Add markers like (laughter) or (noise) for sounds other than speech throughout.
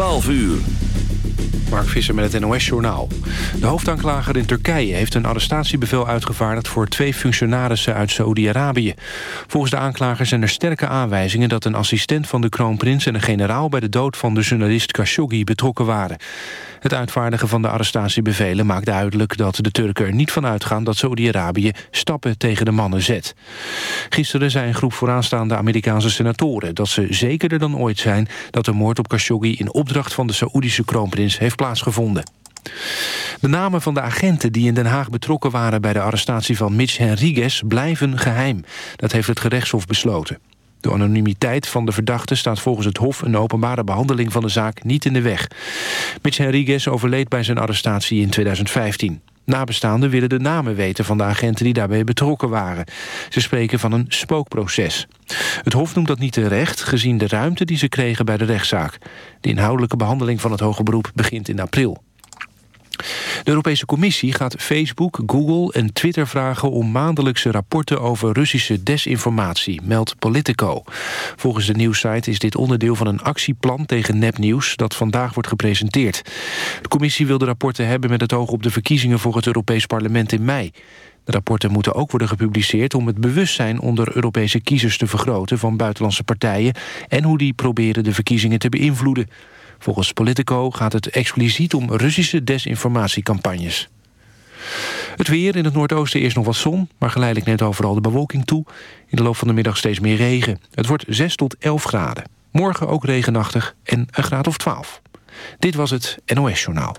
12 uur. Mark Visser met het NOS-journaal. De hoofdaanklager in Turkije heeft een arrestatiebevel uitgevaardigd... voor twee functionarissen uit Saoedi-Arabië. Volgens de aanklager zijn er sterke aanwijzingen... dat een assistent van de kroonprins en een generaal... bij de dood van de journalist Khashoggi betrokken waren. Het uitvaardigen van de arrestatiebevelen maakt duidelijk... dat de Turken er niet van uitgaan dat Saoedi-Arabië... stappen tegen de mannen zet. Gisteren zei een groep vooraanstaande Amerikaanse senatoren... dat ze zekerder dan ooit zijn dat de moord op Khashoggi... in opdracht van de Saoedische kroonprins heeft plaatsgevonden. De namen van de agenten die in Den Haag betrokken waren... bij de arrestatie van Mitch Henriguez blijven geheim. Dat heeft het gerechtshof besloten. De anonimiteit van de verdachte staat volgens het Hof... een openbare behandeling van de zaak niet in de weg. Mitch Henriguez overleed bij zijn arrestatie in 2015. Nabestaanden willen de namen weten van de agenten die daarbij betrokken waren. Ze spreken van een spookproces. Het Hof noemt dat niet terecht, gezien de ruimte die ze kregen bij de rechtszaak. De inhoudelijke behandeling van het hoge beroep begint in april. De Europese Commissie gaat Facebook, Google en Twitter vragen... om maandelijkse rapporten over Russische desinformatie, meldt Politico. Volgens de nieuwssite is dit onderdeel van een actieplan tegen nepnieuws... dat vandaag wordt gepresenteerd. De Commissie wil de rapporten hebben met het oog op de verkiezingen... voor het Europees Parlement in mei. De rapporten moeten ook worden gepubliceerd om het bewustzijn onder Europese kiezers te vergroten van buitenlandse partijen en hoe die proberen de verkiezingen te beïnvloeden. Volgens Politico gaat het expliciet om Russische desinformatiecampagnes. Het weer in het noordoosten eerst nog wat zon... maar geleidelijk neemt overal de bewolking toe. In de loop van de middag steeds meer regen. Het wordt 6 tot 11 graden. Morgen ook regenachtig en een graad of 12. Dit was het NOS Journaal.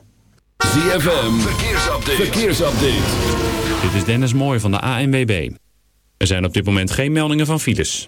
ZFM, verkeersupdate. verkeersupdate. Dit is Dennis Mooij van de ANWB. Er zijn op dit moment geen meldingen van files.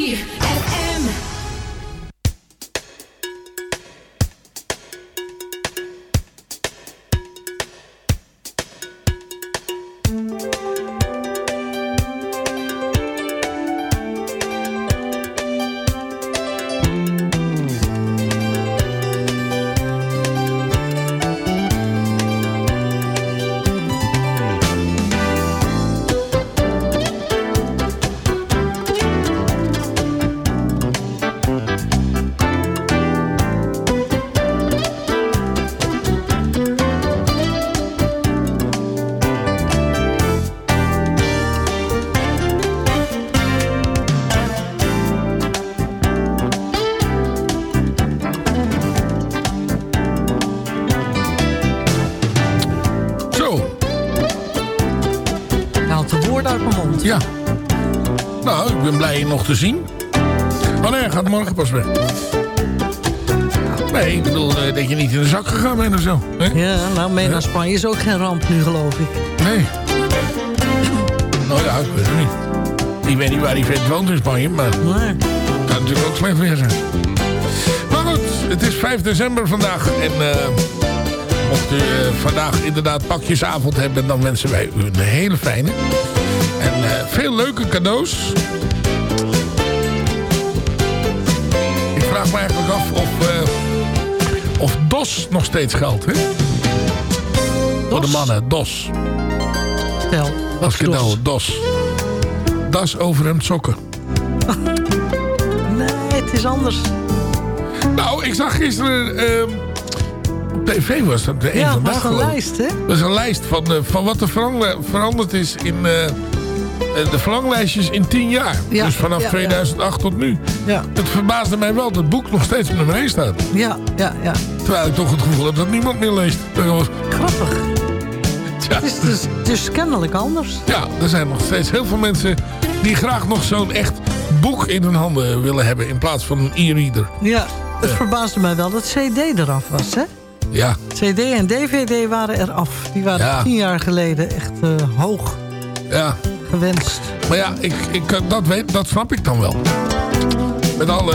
Te zien. Oh nee, hij gaat morgen pas weg. Nee, ik bedoel eh, dat je niet in de zak gegaan bent of zo. Hè? Ja, nou, mee naar Spanje is ook geen ramp nu, geloof ik. Nee. Nou ja, ik weet het niet. Ik weet niet waar die vent woont in Spanje, maar Nee. kan natuurlijk ook slecht weer zijn. Maar goed, het is 5 december vandaag. En eh, mocht u eh, vandaag inderdaad pakjesavond hebben... dan wensen wij u een hele fijne. En veel leuke cadeaus. Vraag me eigenlijk af of, eh, of DOS nog steeds geldt. Hè? Voor de DOS? mannen, DOS. Stel. Als cadeau, DOS. Das over hem sokken. (laughs) Nee, het is anders. Nou, ik zag gisteren... op tv was dat de een ja, vandaag was een ik. lijst, hè? Dat is een lijst van, eh, van wat er veranderd is in eh, de verlanglijstjes in 10 jaar. Ja, Dus vanaf ja, ja. 2008 tot nu. Ja, Het verbaasde mij wel dat het boek nog steeds op nummer 1 staat. ja, ja, ja. Terwijl ik toch het gevoel heb dat niemand meer leest. Grappig. Ja, Het is dus, dus kennelijk anders. ja, er zijn nog steeds heel veel mensen die graag nog zo'n echt boek in hun handen willen hebben. In plaats van een e-reader. Ja, het verbaasde mij wel dat CD eraf was, hè? Ja, CD en DVD waren eraf. Die waren Ja. tien jaar geleden echt eh, hoog ja. gewenst. Maar ja, ik, ik, dat, weet, dat snap ik dan wel. Met alle,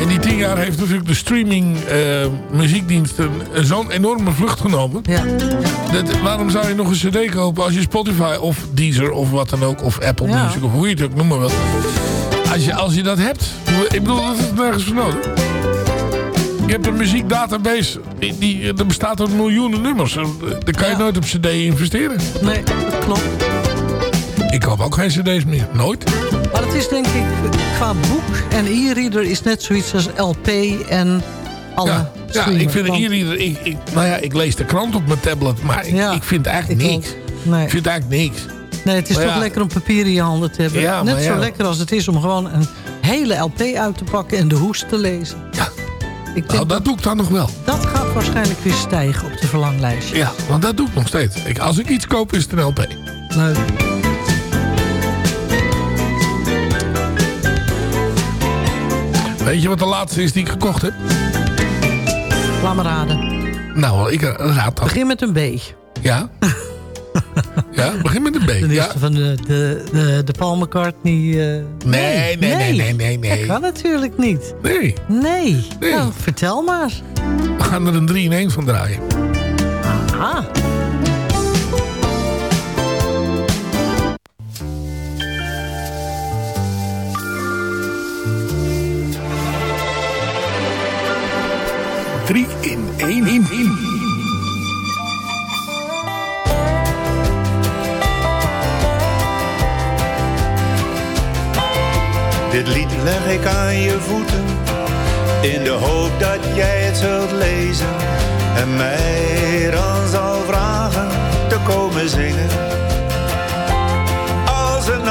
in die tien jaar heeft natuurlijk de streaming eh, muziekdiensten zo'n enorme vlucht genomen. Ja, Dat, waarom zou je nog een cd kopen als je Spotify of Deezer of wat dan ook... of Apple Ja. Music of hoe je het ook noemen wil. Als je, als je dat hebt, ik bedoel, dat is nergens voor nodig. Je hebt een muziekdatabase, die, die, er bestaat uit miljoenen nummers. Daar kan je Ja. nooit op cd investeren. nee, dat klopt. Ik koop ook geen cd's meer, nooit. Maar het is denk ik, qua boek en e-reader is net zoiets als LP en alle Ja, ja ik vind een Want- e-reader... Ik, ik, nou ja, ik lees de krant op mijn tablet, maar ik, Ja, ik vind eigenlijk ik niks. Nee. Ik vind eigenlijk niks. Nee, het is Maar toch ja. lekker om papier in je handen te hebben. Ja, Net zo ja. lekker als het is om gewoon een hele LP uit te pakken en de hoes te lezen. Ja. Ik denk Nou, dat doe ik dan nog wel. dat gaat waarschijnlijk weer stijgen op de verlanglijstje. Ja, want dat doe ik nog steeds. Ik, als ik iets koop, is het een LP. Leuk. Weet je wat de laatste is die ik gekocht heb? Laat raden. Nou, ik eh, raad dat. Begin met een B. Ja. (laughs) ja, begin met een B. De ja. van de, de, de, de Paul McCartney... Eh, uh... Nee, nee, nee, nee, nee, nee, nee, Dat kan natuurlijk niet. Nee. Nee. Nou, vertel maar. We gaan er een 3 in 1 van draaien. Aha. in 1 Dit lied leg ik aan je voeten, in de hoop dat jij het zult lezen. En mij dan zal vragen te komen zingen, als een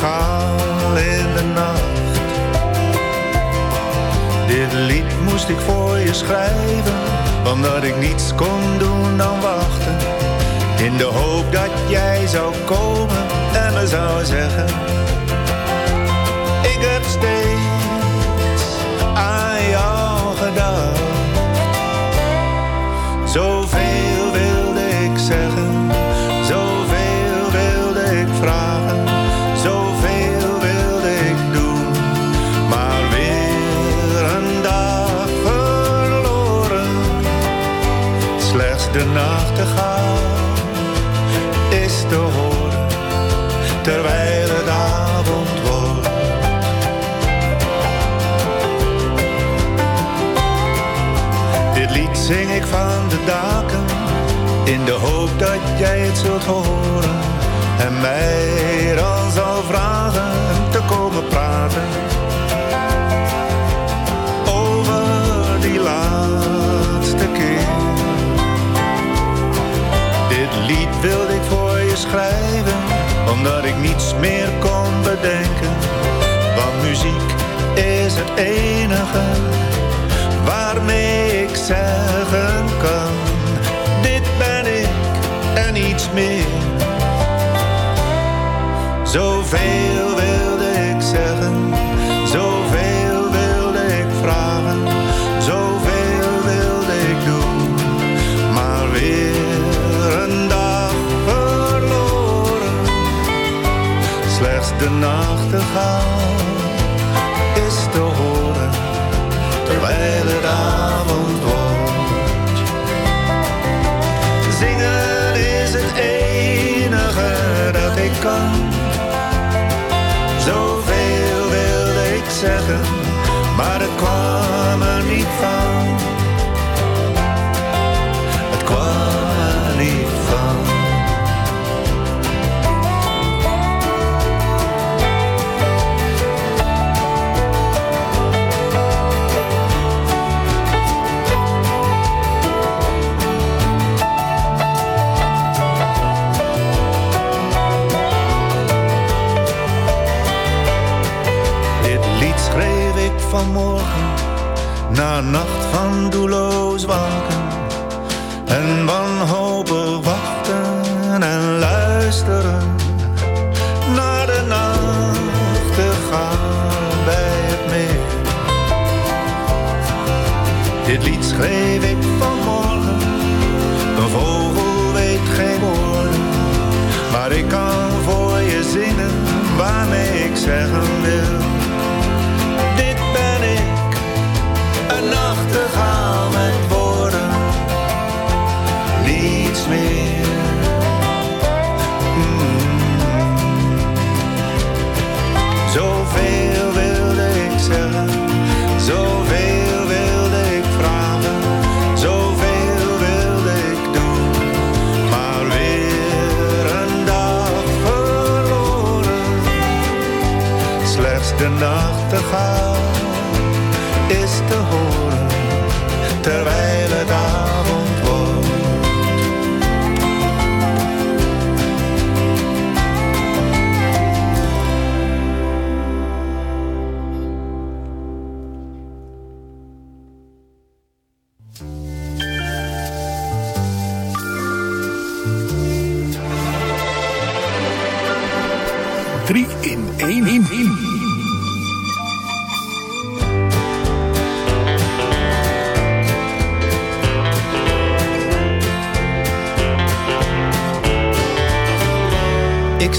gaan. Moest ik voor je schrijven, omdat ik niets kon doen dan wachten. In de hoop dat jij zou komen en me zou zeggen ik heb steeds aan jou gedacht. Zoveel terwijl het avond wordt. Dit lied zing ik van de daken, in de hoop dat jij het zult horen. En mij dan zal vragen te komen praten. Over die laatste keer. Dit lied wilde ik voor je schrijven, omdat ik niets meer kon bedenken. Want muziek is het enige waarmee ik zeggen kan: Dit ben ik en niets meer. de nacht er gaan. Vanmorgen na een nacht van doelloos waken en wanhopig wachten en luisteren naar de nachtegaal bij het meer. Dit lied schreef ik vanmorgen, een vogel weet geen woorden, maar ik kan voor je zingen waarmee ik zeggen wil. Nachtegaal is te horen terwijl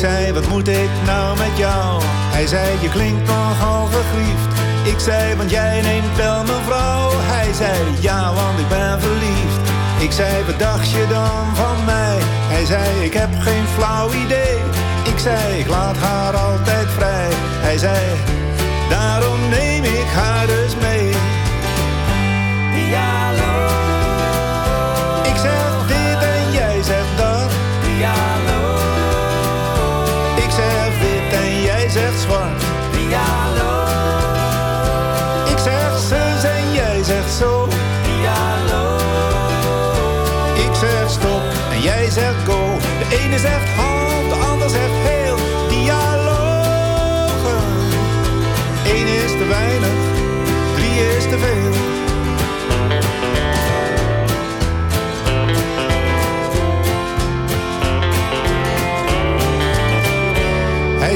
zei, wat moet ik nou met jou? Hij zei, je klinkt nogal gegriefd. Ik zei, want jij neemt wel mijn vrouw. Hij zei, ja, want ik ben verliefd. Ik zei, wat dacht je dan van mij? Hij zei, ik heb geen flauw idee. Ik zei, ik laat haar altijd vrij. Hij zei,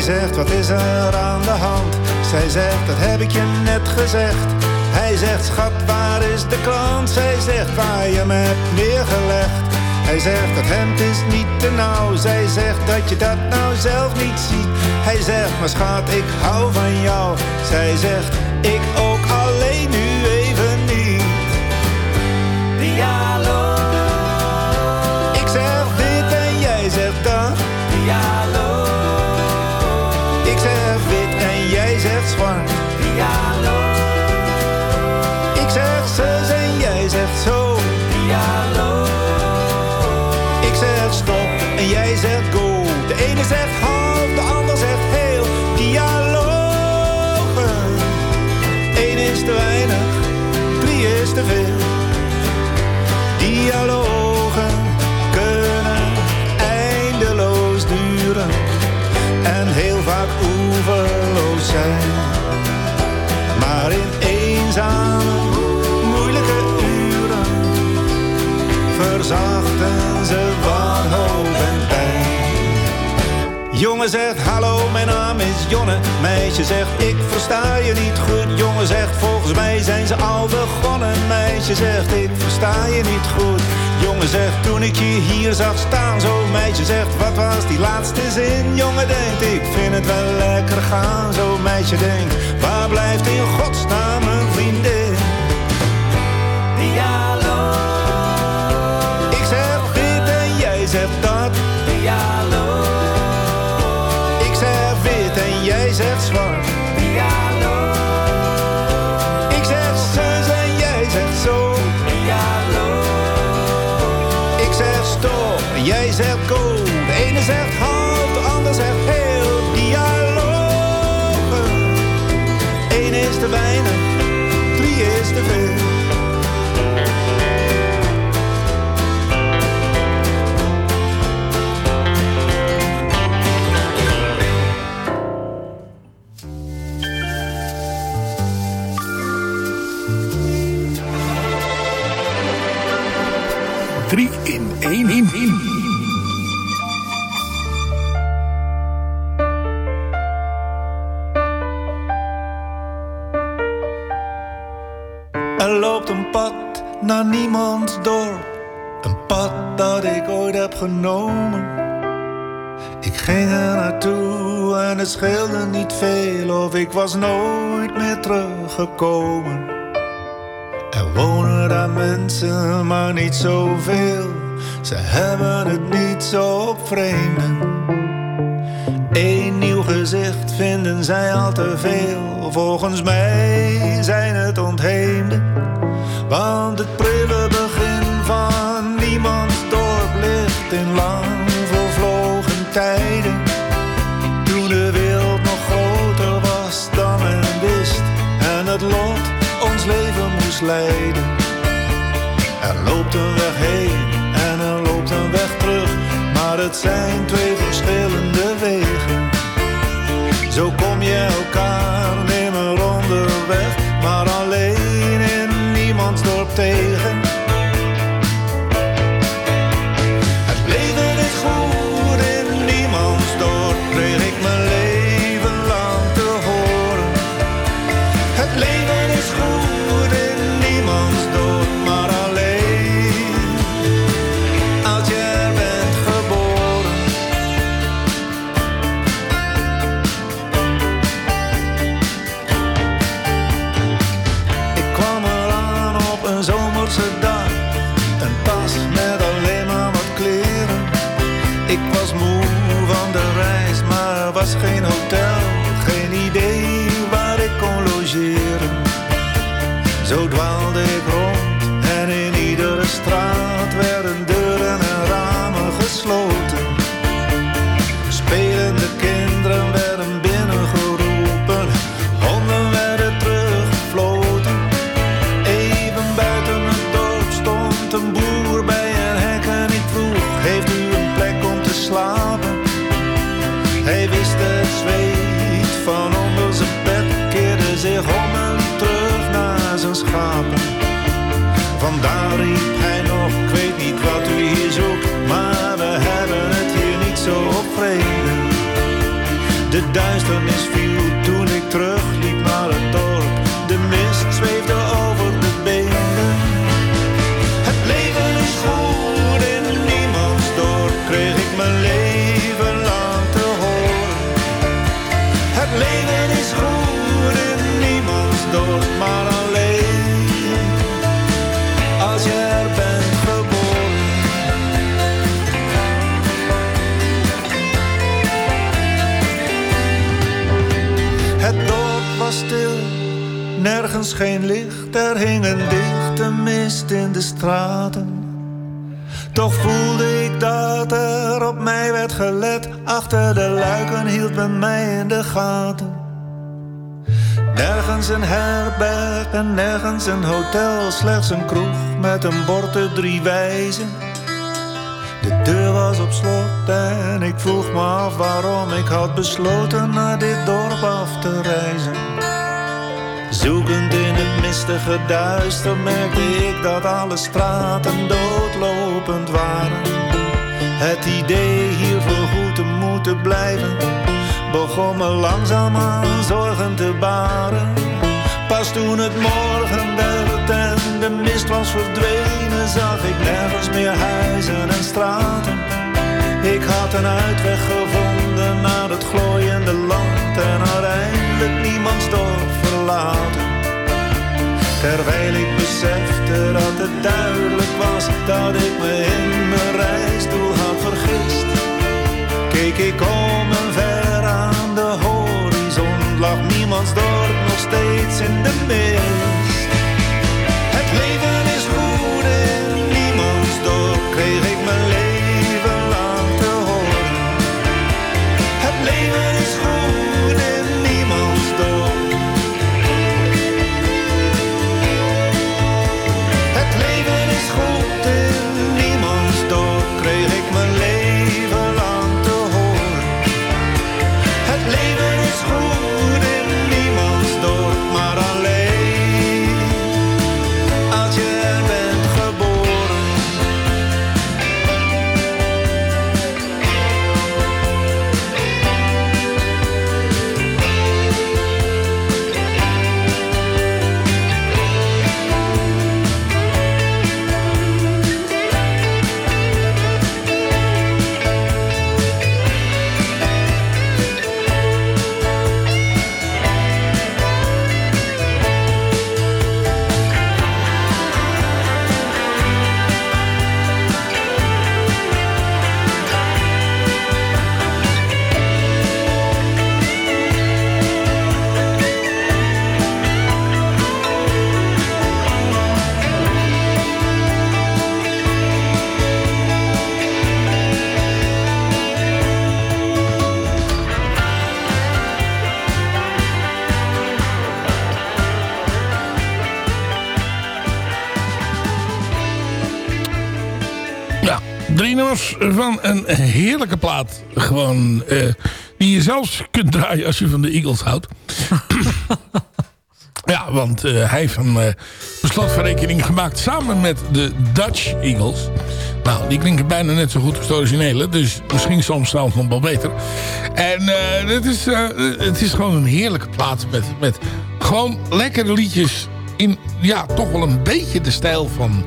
zegt, wat is er aan de hand? Zij zegt, dat heb ik je net gezegd. Hij zegt, schat, waar is de krant? Zij zegt, waar je me hebt neergelegd. Hij zegt, dat hemd is niet te nauw. Zij zegt, dat je dat nou zelf niet ziet. Hij zegt, maar schat, ik hou van jou. Zij zegt, ik ook zegt zwart. Ik zeg zus en jij zegt zo. Ik shine. Jongen zegt hallo, mijn naam is Jonne. Meisje zegt ik versta je niet goed. Jongen zegt volgens mij zijn ze al begonnen. Meisje zegt ik versta je niet goed. Jongen zegt toen ik je hier zag staan. Zo meisje zegt wat was die laatste zin? Jongen denkt ik vind het wel lekker gaan. Zo meisje denkt waar blijft in godsnaam mijn vriendin? Naar niemands dorp. Een pad dat ik ooit heb genomen. Ik ging er naartoe en het scheelde niet veel of ik was nooit meer teruggekomen. Er wonen daar mensen, maar niet zoveel. Ze hebben het niet zo op vreemden. Eén nieuw gezicht vinden zij al te veel. Volgens mij zijn het ontheemden. Want het prille begin van niemands dorp ligt in lang vervlogen tijden. Toen de wereld nog groter was dan men wist. En het lot ons leven moest leiden. Er loopt een weg heen en er loopt een weg terug. Maar het zijn twee verschillende Zo Vandaar riep hij nog, ik weet niet wat u hier zoekt, maar we hebben het hier niet zo op vrede. De duisternis viel toen ik terugliep nergens geen licht, er hing een dichte mist in de straten. Toch voelde ik dat er op mij werd gelet. Achter de luiken hield men mij in de gaten. Nergens een herberg en nergens een hotel. Slechts een kroeg met een bord de drie wijzen. De deur was op slot en ik vroeg me af waarom ik had besloten naar dit dorp af te reizen. Zoekend in het mistige duister merkte ik dat alle straten doodlopend waren. Het idee hier voorgoed te moeten blijven, begon me langzaamaan zorgen te baren. Pas toen het morgen werd en de mist was verdwenen, zag ik nergens meer huizen en straten. Ik had een uitweg gevonden naar het glooiende land en had eindelijk niemands dorp verlaten. Terwijl ik besefte dat het duidelijk was dat ik me in mijn reisdoel had vergist. Keek ik om en ver aan de horizon, lag niemands dorp nog steeds in de mist. Een heerlijke plaat. Gewoon, eh, die je zelfs kunt draaien als je van de Eagles houdt. (laughs) ja, want eh, hij heeft een uh, beslotverrekening gemaakt samen met de Dutch Eagles. Nou, die klinken bijna net zo goed als de originele. Dus misschien soms trouwens nog wel beter. En eh, het, is, eh, het is gewoon een heerlijke plaat met, met gewoon lekkere liedjes in, ja, toch wel een beetje de stijl van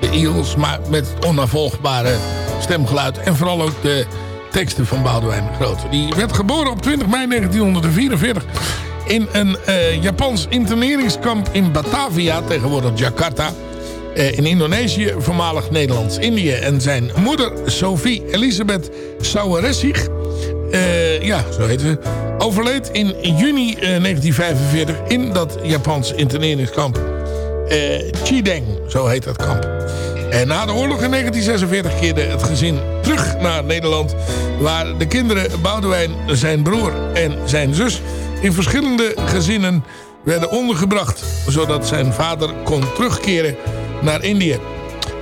de Eagles, maar met het onnavolgbare stemgeluid. En vooral ook de teksten van Boudewijn de Grote. Die werd geboren op 20 mei 1944 in een eh, Japans interneringskamp in Batavia, tegenwoordig Jakarta. eh, in Indonesië, voormalig Nederlands-Indië. En zijn moeder, Sophie Elisabeth Saueressig, eh, ja, zo heet ze, overleed in juni eh, 1945 in dat Japans interneringskamp. Chideng, zo heet dat kamp. En na de oorlog in 1946 keerde het gezin terug naar Nederland... waar de kinderen Boudewijn, zijn broer en zijn zus... in verschillende gezinnen werden ondergebracht... zodat zijn vader kon terugkeren naar Indië.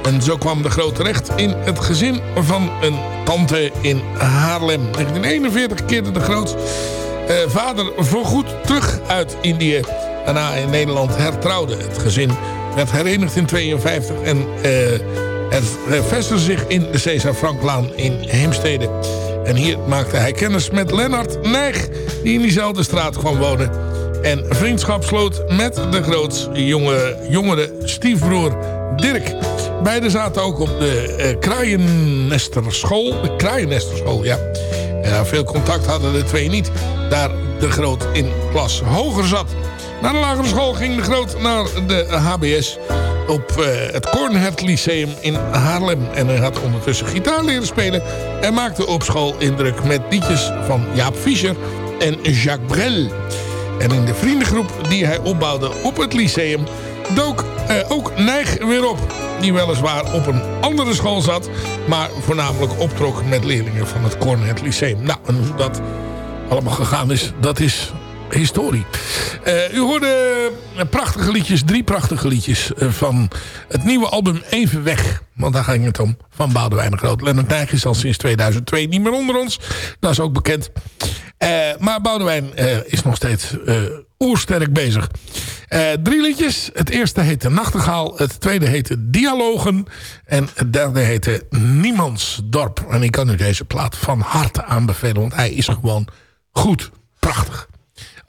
En zo kwam de groot terecht in het gezin van een tante in Haarlem. 1941 keerde de groot eh, vader voorgoed terug uit Indië. Daarna in Nederland hertrouwde. Het gezin werd herenigd in 52 en eh, het vestigde zich in de Cesar Franklaan in Heemstede. En hier maakte hij kennis met Lennart Nijg, die in diezelfde straat kwam wonen. En vriendschap sloot met de groots jonge, jongere stiefbroer Dirk. Beiden zaten ook op de eh, Kraaiennesterschool. De Kraaiennesterschool, ja. Veel contact hadden de twee niet. Daar de Groot in klas hoger zat. Na de lagere school ging de Groot naar de HBS op eh, het Cornhert Lyceum in Haarlem. En hij had ondertussen gitaar leren spelen. En maakte op school indruk met liedjes van Jaap Fischer en Jacques Brel. En in de vriendengroep die hij opbouwde op het lyceum... dook eh, ook Nijg weer op. Die weliswaar op een andere school zat... maar voornamelijk optrok met leerlingen van het Cornhert Lyceum. Nou, en hoe dat allemaal gegaan is, dat is historie. Eh, u hoorde prachtige liedjes, drie prachtige liedjes eh, van het nieuwe album Even Weg. Want daar ging het om, van Boudewijn en Groot. Lennart Nijg is al sinds 2002 niet meer onder ons. Dat is ook bekend. Eh, maar Boudewijn is nog steeds oersterk bezig. drie liedjes. Het eerste heette Nachtegaal. Het tweede heette Dialogen. En het derde heette Niemandsdorp. En ik kan u deze plaat van harte aanbevelen. Want hij is gewoon goed. Prachtig.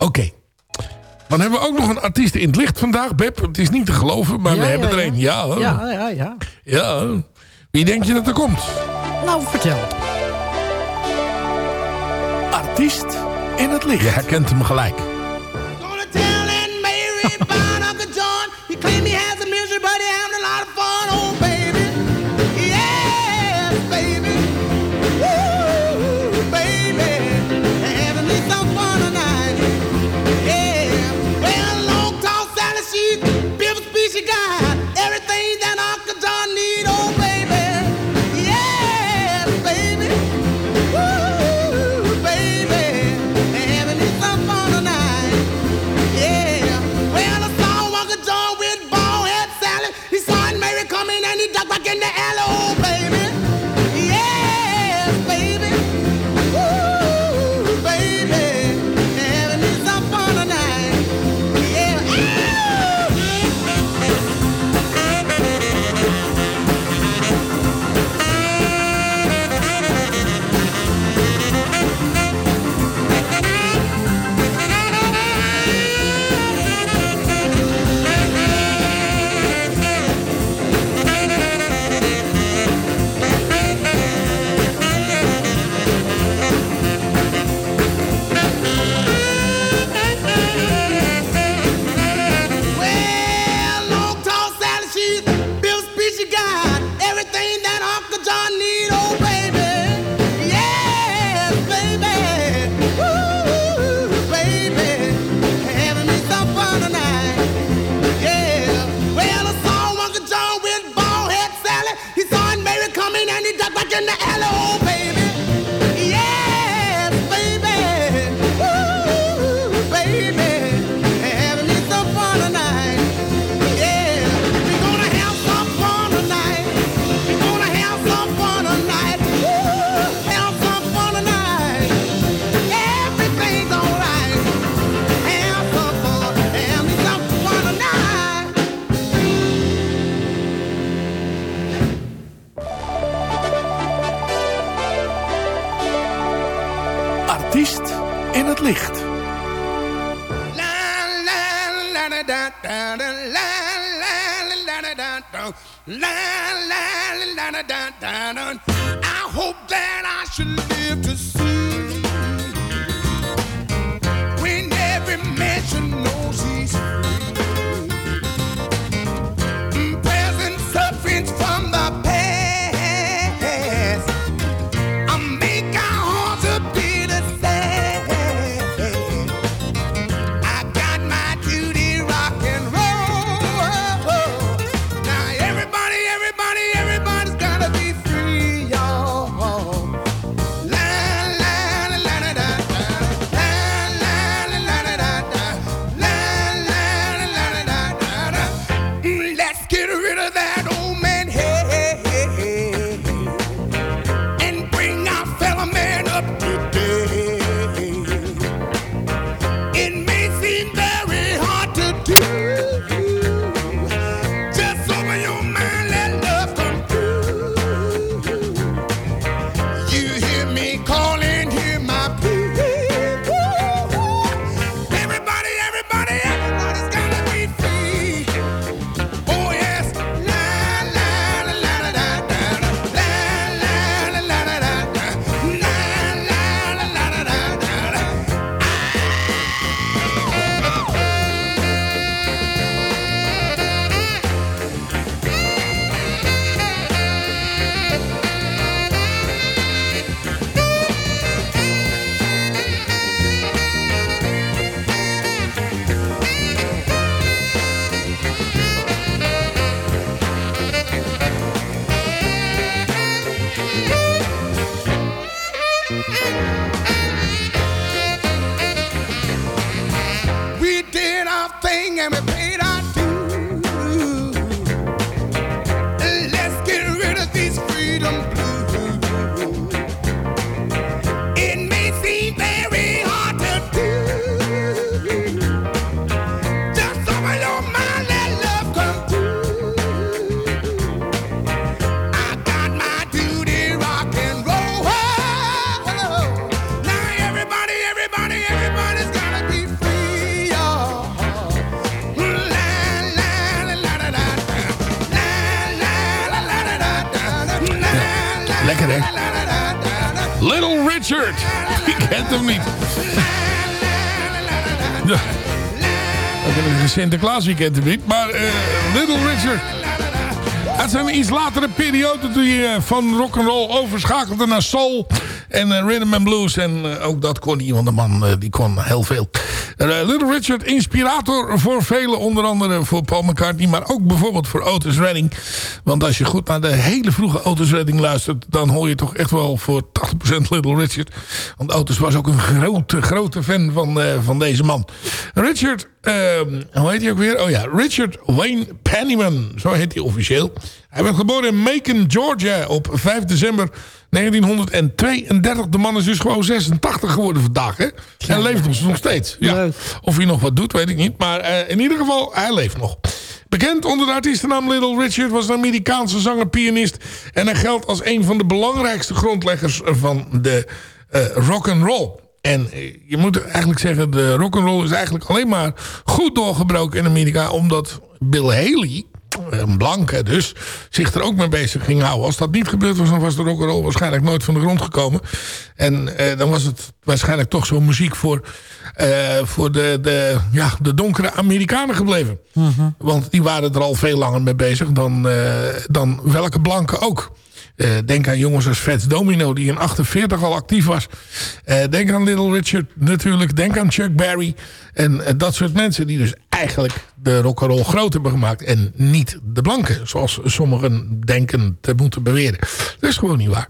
Oké. Dan hebben we ook nog een artiest in het licht vandaag, Beb. Het is niet te geloven, maar we hebben er een. Ja, hoor. ja, ja, ja. Ja, Wie denk je dat er komt? Nou, vertel. Artiest in het licht. Je herkent hem gelijk. Kent hem niet? Ja. Sinterklaas, kent hem niet? Maar eh, Little Richard... Uit zijn iets latere periode toen hij van rock'n'roll overschakelde naar soul en uh, rhythm and blues. En ook dat kon want de man die kon heel veel. Little Richard, inspirator voor velen. Onder andere voor Paul McCartney. Maar ook bijvoorbeeld voor Otis Redding. Want als je goed naar de hele vroege Otis Redding luistert... dan hoor je toch echt wel voor 80% Little Richard. Want Otis was ook een grote, grote fan van, van deze man. Richard, hoe heet hij ook weer? Oh ja, Richard Wayne Pennyman. Zo heet hij officieel. Hij werd geboren in Macon, Georgia op 5 december 1932. De man is dus gewoon 86 geworden vandaag. Hè? En leeft nog steeds. Ja. Of hij nog wat doet, weet ik niet. Maar uh, in ieder geval, hij leeft nog. Bekend onder de artiestennaam Little Richard was een Amerikaanse zanger, pianist. En hij geldt als een van de belangrijkste grondleggers van de uh, rock and roll. En je moet eigenlijk zeggen, de rock and roll is eigenlijk alleen maar goed doorgebroken in Amerika. Omdat Bill Haley, een blanke dus, zich er ook mee bezig ging houden. Als dat niet gebeurd was, dan was de rock'n'roll waarschijnlijk nooit van de grond gekomen. En eh, dan was het waarschijnlijk toch zo'n muziek voor, uh, voor de, de, ja, de donkere Amerikanen gebleven. Want die waren er al veel langer mee bezig dan, uh, dan welke blanken ook. Uh, denk aan jongens als Fats Domino, die in 48 al actief was. Uh, denk aan Little Richard natuurlijk. Denk aan Chuck Berry. En uh, dat soort mensen die dus eigenlijk de rock'n'roll groot hebben gemaakt. En niet de blanken, zoals sommigen denken te moeten beweren. Dat is gewoon niet waar.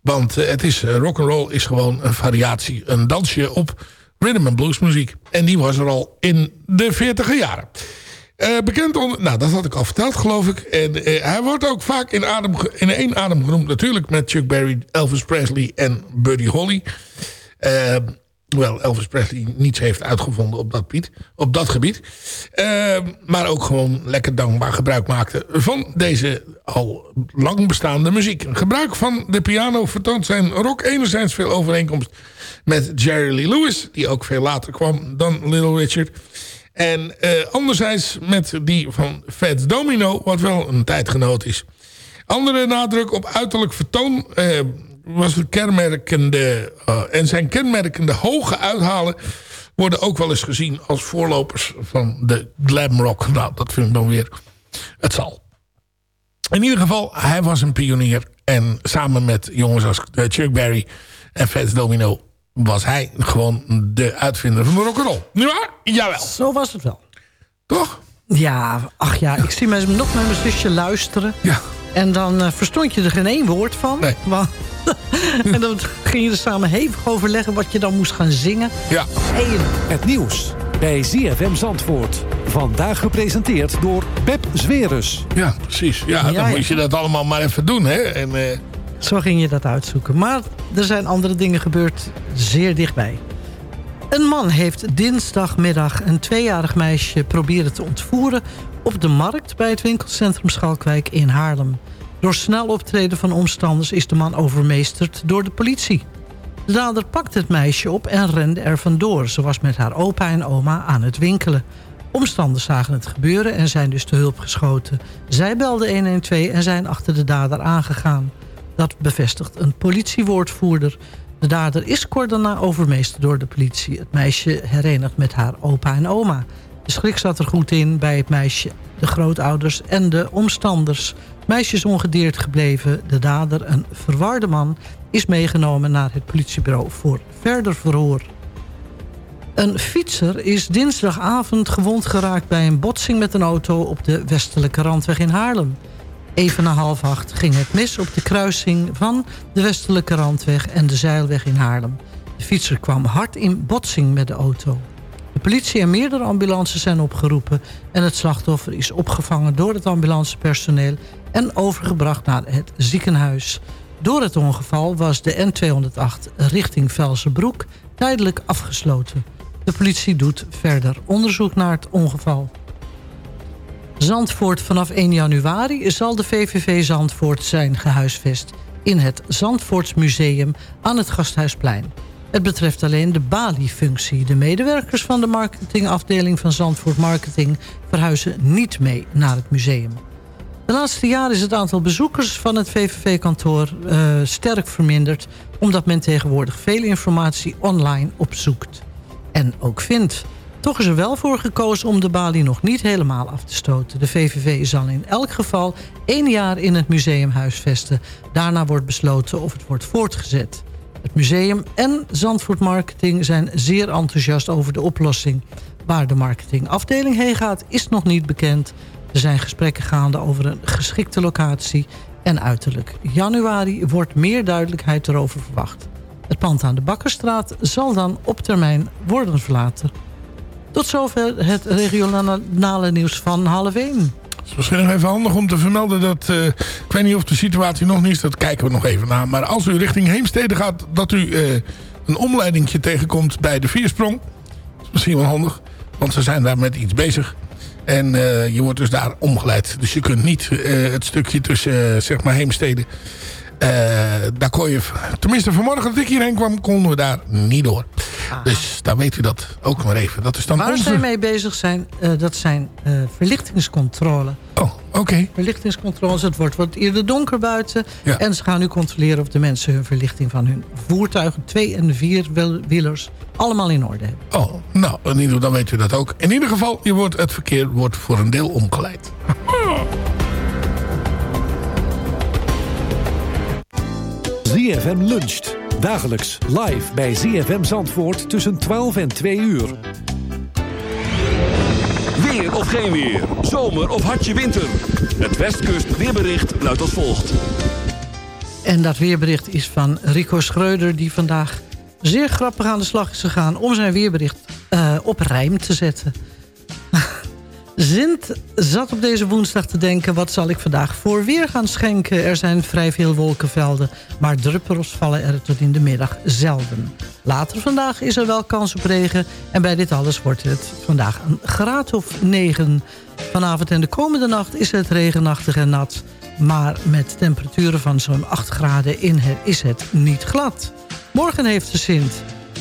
Want het is rock'n'roll is gewoon een variatie, een dansje op rhythm and blues muziek. En die was er al in de 40 jaren. Uh, bekend onder... Nou, dat had ik al verteld, geloof ik. En hij wordt ook vaak in, adem, in één adem genoemd. Natuurlijk met Chuck Berry, Elvis Presley en Buddy Holly. Uh, hoewel Elvis Presley niets heeft uitgevonden op dat, gebied, op dat gebied. maar ook gewoon lekker dankbaar gebruik maakte van deze al lang bestaande muziek. Gebruik van de piano vertoont zijn rock enerzijds veel overeenkomst met Jerry Lee Lewis. Die ook veel later kwam dan Little Richard. En uh, anderzijds met die van Fats Domino, wat wel een tijdgenoot is. Andere nadruk op uiterlijk vertoon uh, was het kenmerkende... Uh, en zijn kenmerkende hoge uithalen worden ook wel eens gezien als voorlopers van de glam rock. Nou, dat vind ik dan weer het zal. In ieder geval, hij was een pionier. En samen met jongens als Chuck Berry en Fats Domino was hij gewoon de uitvinder van de rock'n'roll. Nu waar? Jawel. Zo was het wel. Toch? Ja, ach ja, ik zie mij nog naar mijn zusje luisteren. Ja. En dan uh, verstond je er geen één woord van. Nee. Want (laughs) en dan ging je er samen hevig overleggen wat je dan moest gaan zingen. Ja. Hey. Het nieuws bij ZFM Zandvoort. Vandaag gepresenteerd door Pep Zwerus. Ja, precies. Ja, dan Ja, ja. moet je dat allemaal maar even doen. Hè? En, eh, Zo ging je dat uitzoeken. Maar er zijn andere dingen gebeurd zeer dichtbij. Een man heeft dinsdagmiddag een tweejarig meisje proberen te ontvoeren... op de markt bij het winkelcentrum Schalkwijk in Haarlem. Door snel optreden van omstanders is de man overmeesterd door de politie. De dader pakte het meisje op en rende er vandoor. Ze was met haar opa en oma aan het winkelen. Omstanders zagen het gebeuren en zijn dus te hulp geschoten. Zij belden 112 en zijn achter de dader aangegaan. Dat bevestigt een politiewoordvoerder. De dader is kort daarna overmeesterd door de politie. Het meisje herenigd met haar opa en oma. De schrik zat er goed in bij het meisje, de grootouders en de omstanders. Meisje is ongedeerd gebleven. De dader, een verwarde man, is meegenomen naar het politiebureau voor verder verhoor. Een fietser is dinsdagavond gewond geraakt bij een botsing met een auto op de westelijke randweg in Haarlem. Even na half acht ging het mis op de kruising van de westelijke randweg en de zeilweg in Haarlem. De fietser kwam hard in botsing met de auto. Politie en meerdere ambulances zijn opgeroepen... en het slachtoffer is opgevangen door het ambulancepersoneel... en overgebracht naar het ziekenhuis. Door het ongeval was de N208 richting Velsenbroek tijdelijk afgesloten. De politie doet verder onderzoek naar het ongeval. Zandvoort vanaf 1 januari zal de VVV Zandvoort zijn gehuisvest... in het Zandvoortsmuseum aan het Gasthuisplein. Het betreft alleen de Bali-functie. De medewerkers van de marketingafdeling van Zandvoort Marketing... verhuizen niet mee naar het museum. De laatste jaren is het aantal bezoekers van het VVV-kantoor uh, sterk verminderd... omdat men tegenwoordig veel informatie online opzoekt en ook vindt. Toch is er wel voor gekozen om de balie nog niet helemaal af te stoten. De VVV zal in elk geval één jaar in het museum huisvesten. Daarna wordt besloten of het wordt voortgezet. Het museum en Zandvoort Marketing zijn zeer enthousiast over de oplossing. Waar de marketingafdeling heen gaat is nog niet bekend. Er zijn gesprekken gaande over een geschikte locatie... en uiterlijk januari wordt meer duidelijkheid erover verwacht. Het pand aan de Bakkerstraat zal dan op termijn worden verlaten. Tot zover het regionale nieuws van half 1. Het is misschien nog even handig om te vermelden dat... Uh, ik weet niet of de situatie nog niet is, dat kijken we nog even naar. Maar als u richting Heemstede gaat, dat u uh, een omleidingje tegenkomt bij de Viersprong. Dat is misschien wel handig, want ze zijn daar met iets bezig. En uh, je wordt dus daar omgeleid. Dus je kunt niet het stukje tussen zeg maar Heemstede daar kon je, tenminste vanmorgen dat ik hierheen kwam, konden we daar niet door. Dus daar weet u dat ook maar even. Dat is dan Waar onze... zij mee bezig zijn, uh, dat zijn uh, verlichtingscontrole. Oh, oké. Okay. Verlichtingscontroles, het wordt wat eerder donker buiten. Ja. En ze gaan nu controleren of de mensen hun verlichting van hun voertuigen, twee- en vierwielers, allemaal in orde hebben. Oh, nou, in ieder geval, dan weet u dat ook. In ieder geval, je wordt, het verkeer wordt voor een deel omgeleid. ZFM luncht. Dagelijks live bij ZFM Zandvoort tussen 12 en 2 uur. Weer of geen weer. Zomer of hartje winter. Het Westkust weerbericht luidt als volgt. En dat weerbericht is van Rico Schreuder... die vandaag zeer grappig aan de slag is gegaan... om zijn weerbericht uh, op rijm te zetten. Zint zat op deze woensdag te denken... wat zal ik vandaag voor weer gaan schenken? Er zijn vrij veel wolkenvelden, maar druppels vallen er tot in de middag zelden. Later vandaag is er wel kans op regen... en bij dit alles wordt het vandaag een graad of 9. Vanavond en de komende nacht is het regenachtig en nat... maar met temperaturen van zo'n 8 graden in het is het niet glad. Morgen heeft de Sint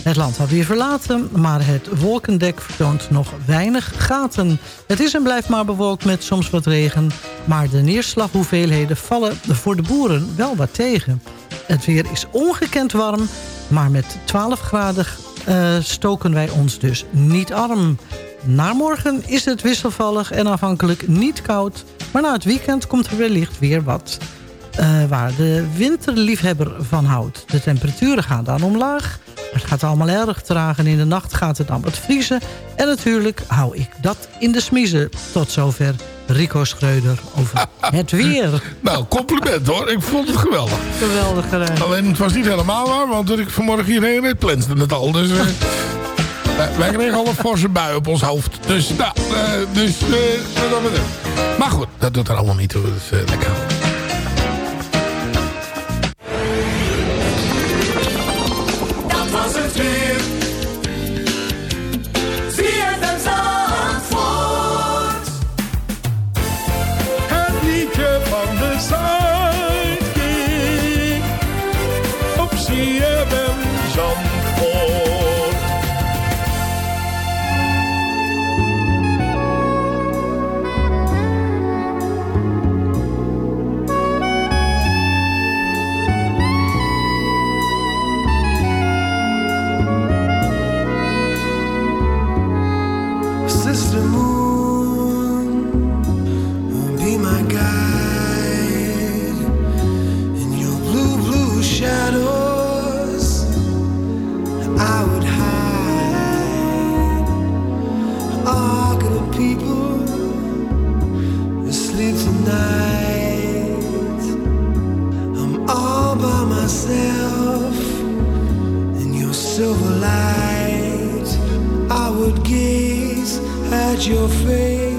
het land had weer verlaten, maar het wolkendek vertoont nog weinig gaten. Het is en blijft maar bewolkt met soms wat regen... maar de neerslaghoeveelheden vallen voor de boeren wel wat tegen. Het weer is ongekend warm, maar met 12 graden uh, stoken wij ons dus niet arm. Na morgen is het wisselvallig en afhankelijk niet koud... maar na het weekend komt er wellicht weer wat... Uh, waar de winterliefhebber van houdt. De temperaturen gaan dan omlaag het gaat allemaal erg traag en in de nacht gaat het dan wat vriezen. En natuurlijk hou ik dat in de smiezen. Tot zover Rico Schreuder over (laughs) het weer. nou, compliment hoor. Ik vond het geweldig. Geweldig gedaan. Alleen het was niet helemaal waar, want toen ik vanmorgen hierheen reed, plensde het al. Dus uh, (laughs) wij kregen al een forse bui op ons hoofd. Dus, nou, uh, dus, uh, maar goed, dat doet er allemaal niet toe. Dat is lekker. Christmas. your face.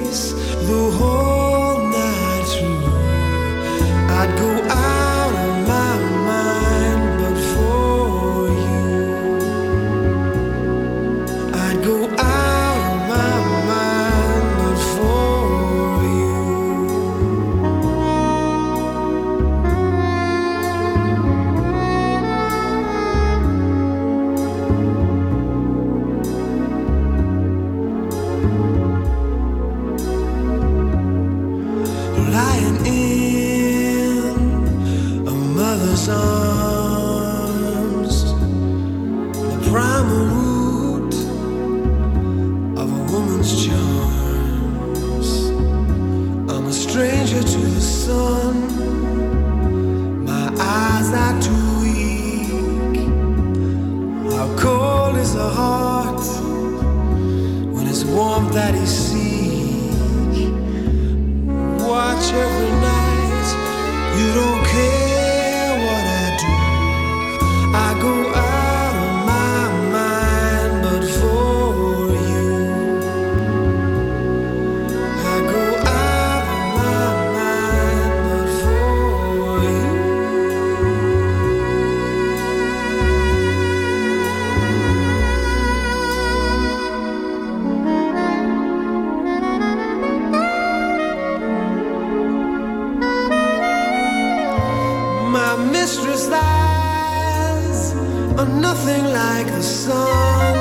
Mistress' eyes are nothing like the sun.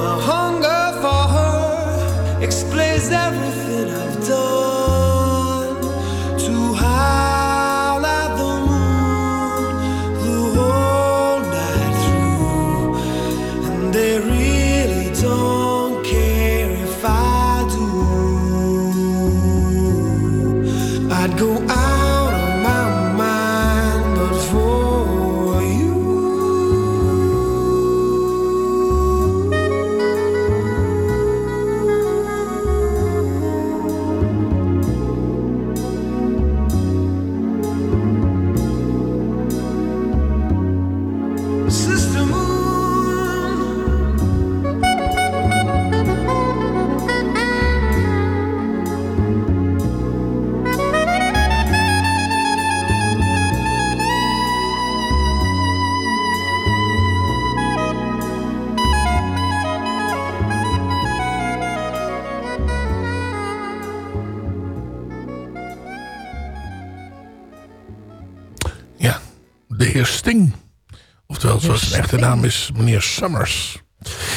My hunger for her explains everything I've echte naam is, meneer Summers.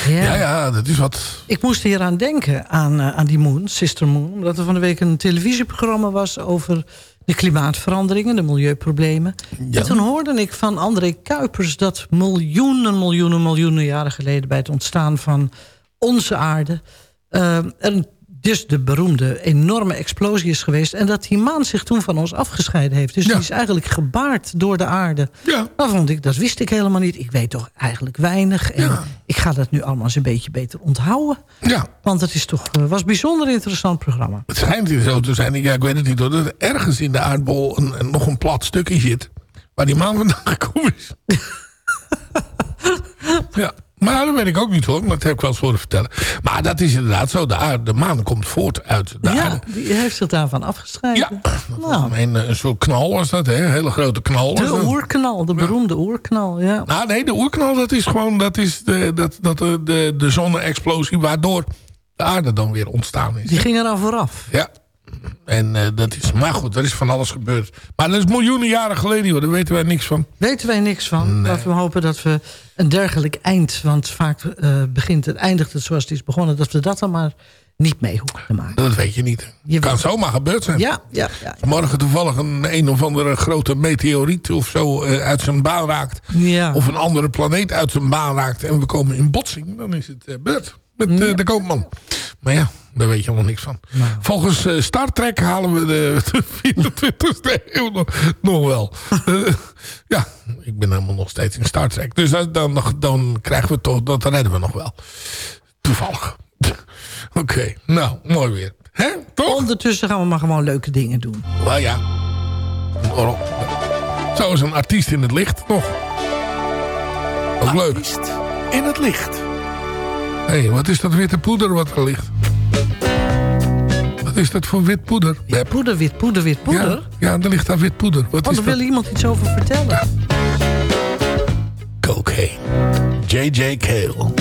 Ja, ja, dat is wat. Ik moest hier aan denken, aan, eh, aan die Moon, Sister Moon. Omdat er van de week een televisieprogramma was over de klimaatveranderingen, de milieuproblemen. En toen hoorde ik van André Kuipers dat miljoenen, miljoenen, miljoenen jaren geleden... bij het ontstaan van onze aarde... eh, er dus de beroemde enorme explosie is geweest... en dat die maan zich toen van ons afgescheiden heeft. Dus die is eigenlijk gebaard door de aarde. Ja. Dat, vond ik, dat wist ik helemaal niet. Ik weet toch eigenlijk weinig. En ik ga dat nu allemaal eens een beetje beter onthouden. Ja. Want het is toch, eh, was een bijzonder interessant programma. Het schijnt hier zo te zijn, ja, ik weet het niet hoor... dat er ergens in de aardbol een, een- nog een plat stukje zit... waar die maan vandaan (laughs) gekomen is. (laughs) ja. Maar dat weet ik ook niet hoor, maar dat heb ik wel eens horen vertellen. Maar dat is inderdaad zo, de, aarde, de maan komt voort uit de ja, aarde. die heeft zich daarvan afgescheiden. nou, Een, een soort knal was dat, hè? Een hele grote knal. de oerknal, de beroemde oerknal. Ja. Nou nee, de oerknal dat is gewoon dat is de, dat, dat, de, de, de zonne-explosie... waardoor de aarde dan weer ontstaan is. Die ging er aan vooraf. Ja. En eh, dat is, maar goed, er is van alles gebeurd. Maar dat is miljoenen jaren geleden, hoor. daar weten wij niks van. Weten wij niks van. Laten we hopen dat we een dergelijk eind... want vaak eh, begint het, eindigt het zoals het is begonnen... dat we dat dan maar niet mee hoeven te maken. Dat weet je niet. Je kan zomaar gebeurd zijn. Ja, ja, ja. Morgen toevallig een, een of andere grote meteoriet of zo eh, uit zijn baan raakt. Ja. Of een andere planeet uit zijn baan raakt. En we komen in botsing. Dan is het eh beurt met eh, de koopman. Maar ja, daar weet je allemaal niks van. Volgens eh, Star Trek halen we de, (laughs) de 24e eeuw nog, nog wel. Eh, ja, ik ben helemaal nog steeds in Star Trek. Dus dan, dan, nog- dan krijgen we toch, dat redden we nog wel. Toevallig. (laughs) Oké, nou, mooi weer. Hè, toch? Ondertussen gaan we maar gewoon leuke dingen doen. Wel ja. Zo is een artiest in het licht, nog. Ook leuk. In het licht. Hé, hey, wat is dat witte poeder wat er ligt? Wat is dat voor wit poeder? Wit poeder, wit poeder, wit poeder? Ja, ja, er ligt daar wit poeder. Wat Oh, daar wil iemand iets over vertellen. Cocaine. J.J. Cale.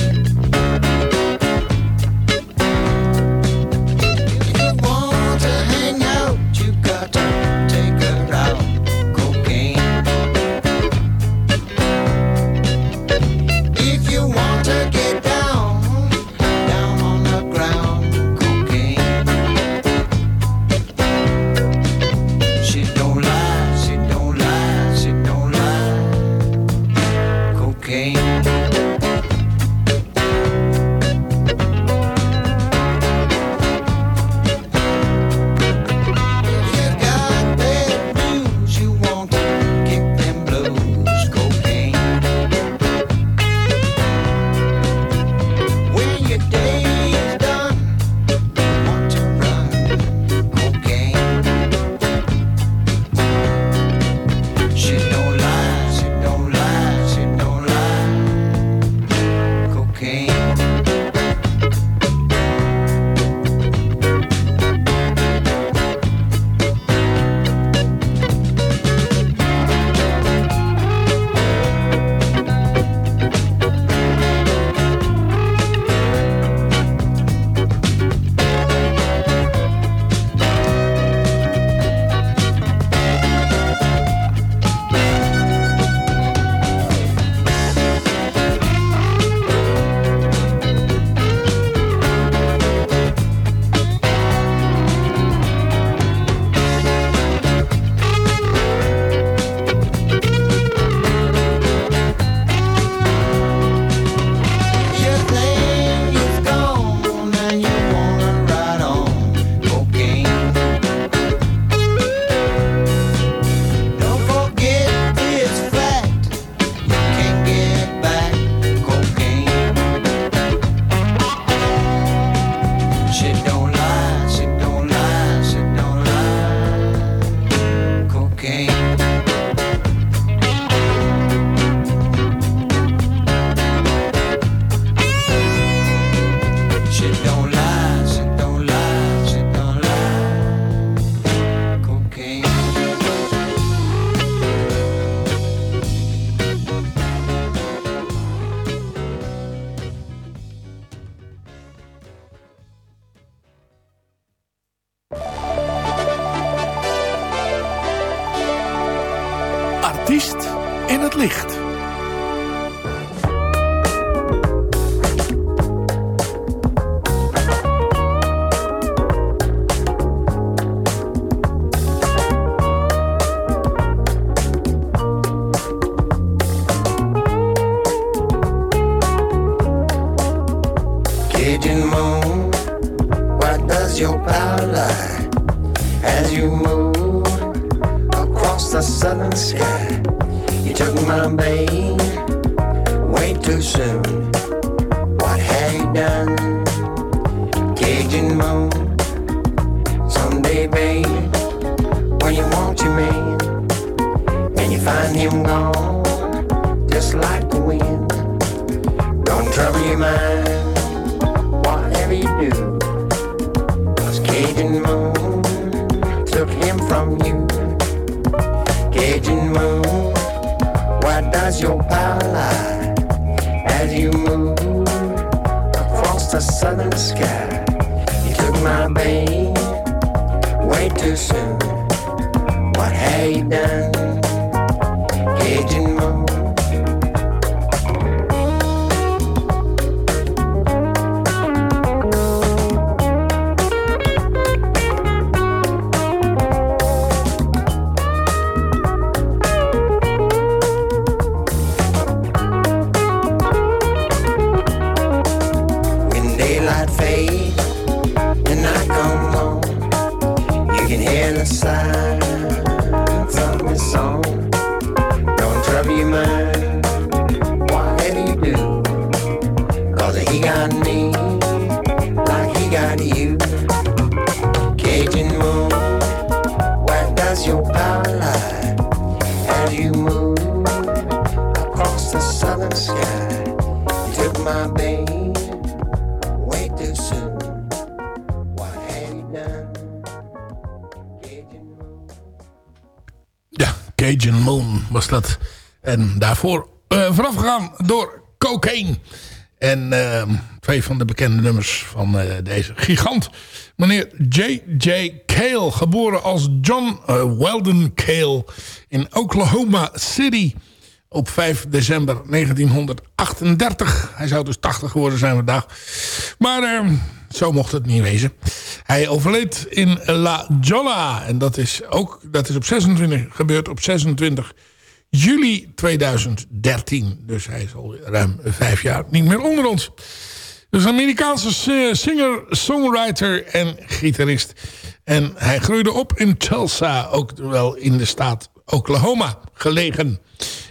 Too soon. What have you done, En daarvoor eh voorafgegaan door Cocaine. En eh, twee van de bekende nummers van eh, deze gigant. Meneer J.J. Cale, geboren als John Weldon Cale in Oklahoma City op 5 december 1938. Hij zou dus 80 geworden zijn vandaag. Maar zo mocht het niet wezen. Hij overleed in La Jolla. En dat is ook dat is op 26 gebeurd op 26 juli 2013. Dus hij is al ruim vijf jaar niet meer onder ons. Dus Amerikaanse singer, songwriter en gitarist. En hij groeide op in Tulsa, ook wel in de staat Oklahoma gelegen.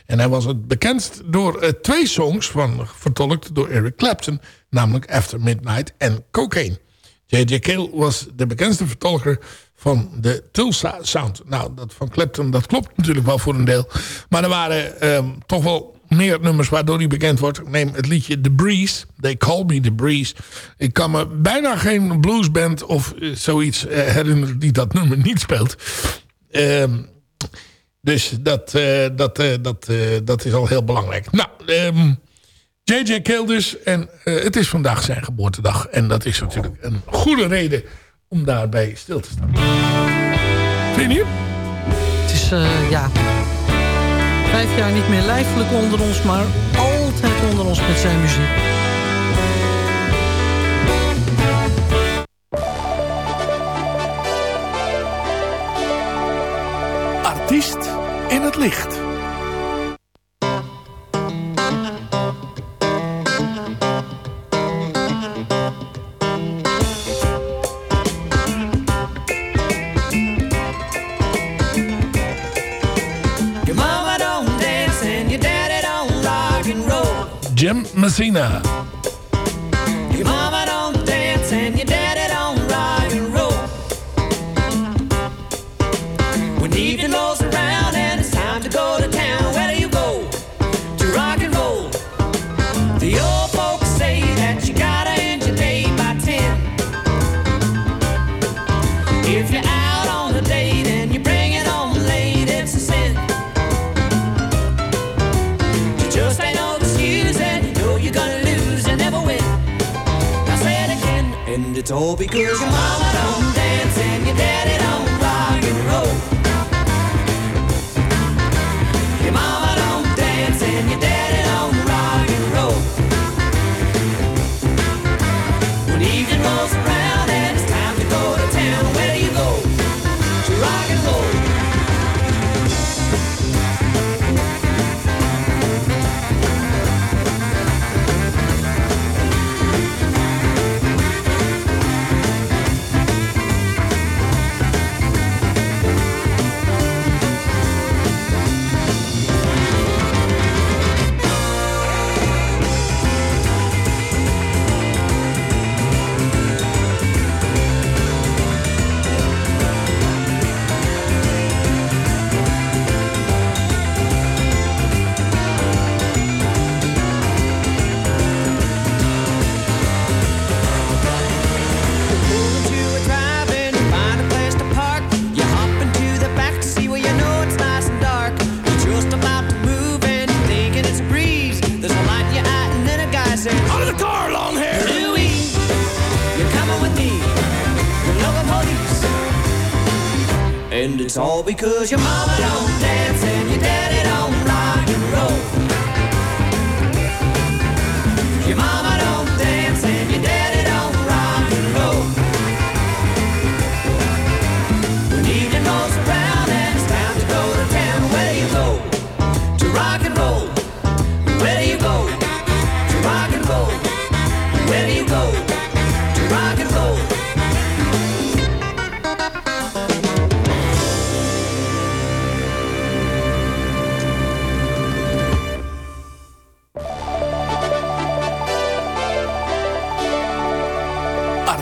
En hij was het bekendst door eh, twee songs van, vertolkt door Eric Clapton. Namelijk After Midnight en Cocaine. J.J. Cale was de bekendste vertolker van de Tulsa Sound. Nou, dat van Clapton, dat klopt natuurlijk wel voor een deel. Maar er waren ehm, toch wel meer nummers waardoor hij bekend wordt. Ik neem het liedje The Breeze. They Call Me The Breeze. Ik kan me bijna geen bluesband of eh, zoiets eh, herinneren die dat nummer niet speelt. Ehm, dus dat, eh, dat, dat, dat is al heel belangrijk. Nou, ehm, J.J. Dus. En het is vandaag zijn geboortedag. En dat is natuurlijk een goede reden om daarbij stil te staan. Vind je? Het is, eh, ja... Vijf jaar niet meer lijfelijk onder ons, maar altijd onder ons met zijn muziek. Artiest in het licht. Messina. because your mama don't Cause your mama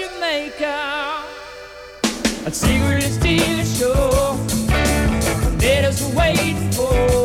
Jamaica. A cigarette still show that us wait for.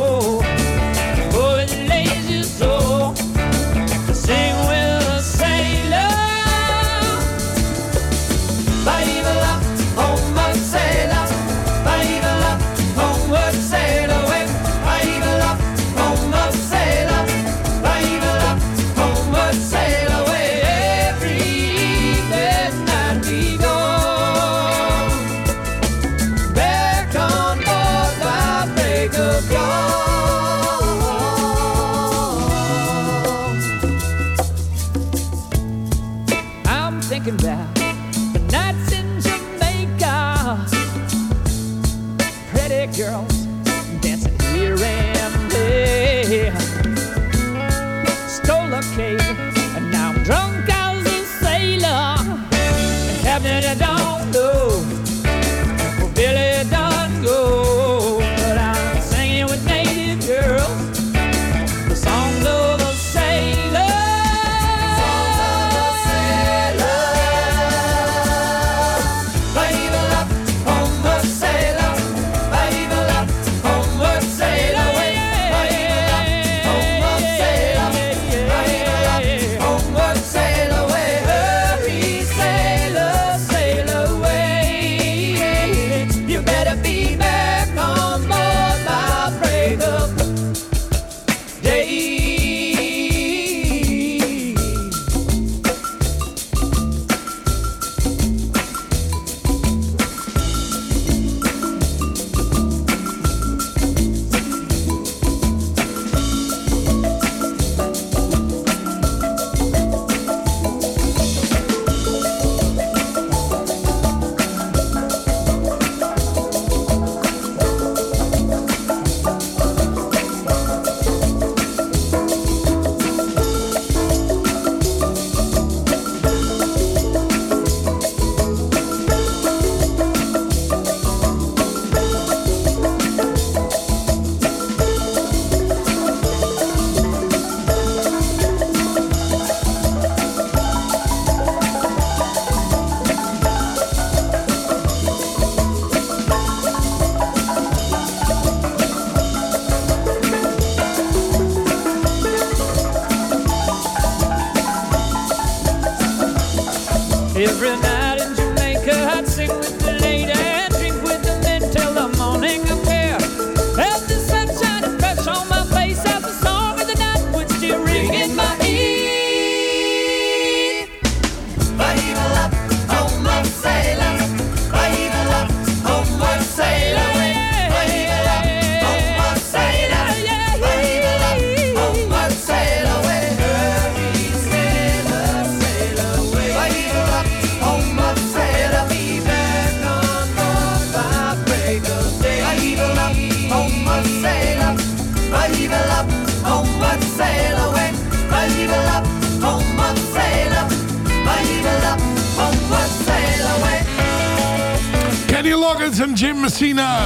En Jim Messina.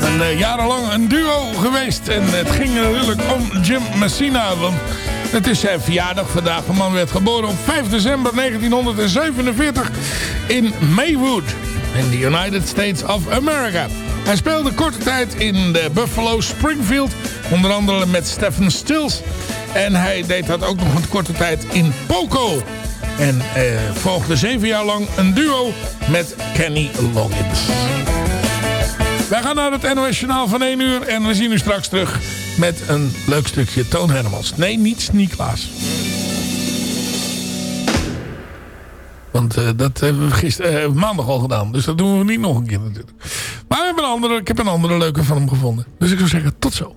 Een eh, jarenlang een duo geweest. En het ging natuurlijk om Jim Messina. Want het is zijn verjaardag vandaag. De man werd geboren op 5 december 1947 in Maywood. In de United States of America. Hij speelde korte tijd in de Buffalo Springfield. Onder andere met Stephen Stills. En hij deed dat ook nog een korte tijd in Poco. En eh, volgde zeven jaar lang een duo met Kenny Loggins. Wij gaan naar het NOS Journaal van 1 uur. En we zien u straks terug met een leuk stukje Toon Hermans. Nee, niet Sneaklaas. Want eh, dat hebben we gisteren, eh, maandag al gedaan. Dus dat doen we niet nog een keer natuurlijk. Maar we hebben een andere, ik heb een andere leuke van hem gevonden. Dus ik zou zeggen, tot zo.